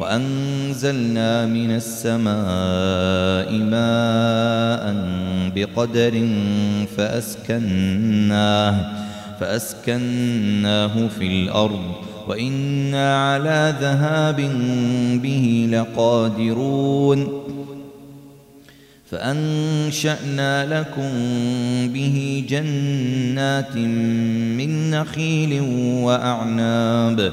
وأنزلنا من السماء ماء بقدر فأسكناه فأسكناه في الأرض وإنا على ذهاب به لقادرون. فأنشأنا لكم به جنات من نخيل وأعناب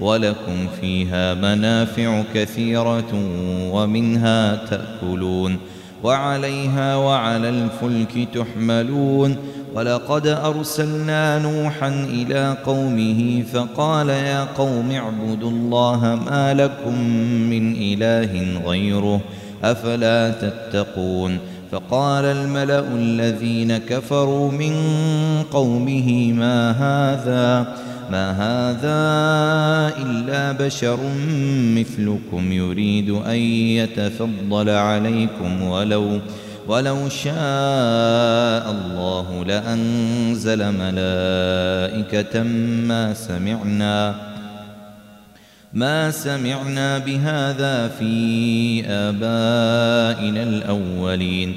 ولكم فيها منافع كثيرة ومنها تأكلون وعليها وعلى الفلك تحملون ولقد أرسلنا نوحا إلى قومه فقال يا قوم اعبدوا الله ما لكم من إله غيره أفلا تتقون فقال الملأ الذين كفروا من قومه ما هذا ما هذا إلا بشر مثلكم يريد أن يتفضل عليكم ولو ولو شاء الله لأنزل ملائكة ما سمعنا ما سمعنا بهذا في آبائنا الأولين.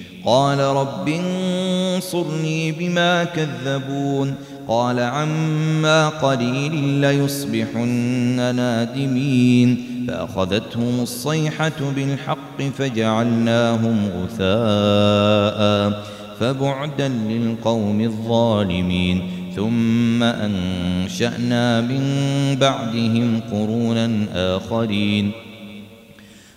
قال رب انصرني بما كذبون قال عما قليل ليصبحن نادمين فأخذتهم الصيحة بالحق فجعلناهم غثاء فبعدا للقوم الظالمين ثم أنشأنا من بعدهم قرونا آخرين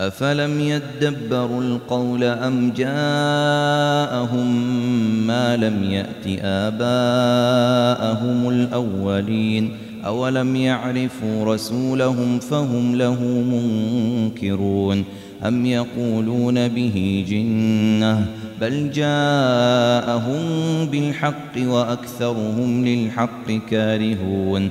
أفلم يدبروا القول أم جاءهم ما لم يأت آباءهم الأولين أولم يعرفوا رسولهم فهم له منكرون أم يقولون به جنة بل جاءهم بالحق وأكثرهم للحق كارهون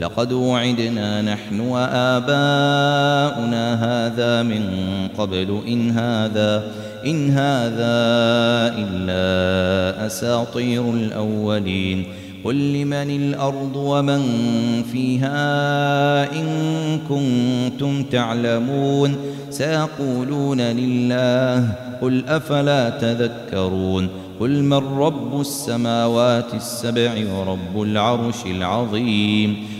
لقد وعدنا نحن وآباؤنا هذا من قبل. إن هذا إن هذا إلا أساطير الأولين. قل لمن الأرض ومن فيها إن كنتم تعلمون. سيقولون لله قل أفلا تذكرون؟ قل من رب السماوات السبع ورب العرش العظيم.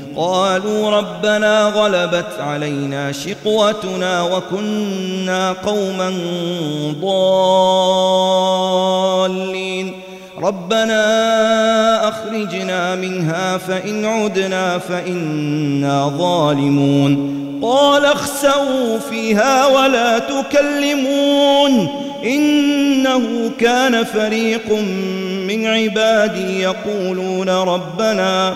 قالوا ربنا غلبت علينا شقوتنا وكنا قوما ضالين. ربنا أخرجنا منها فإن عدنا فإنا ظالمون. قال اخسوا فيها ولا تكلمون. إنه كان فريق من عبادي يقولون ربنا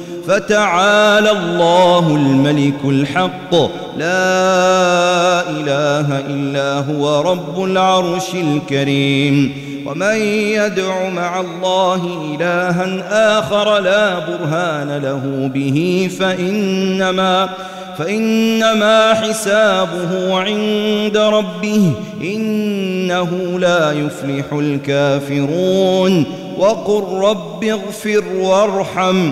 فتعالى الله الملك الحق. لا إله إلا هو رب العرش الكريم. ومن يدع مع الله إلها آخر لا برهان له به فإنما فإنما حسابه عند ربه. إنه لا يفلح الكافرون. وقل رب اغفر وارحم.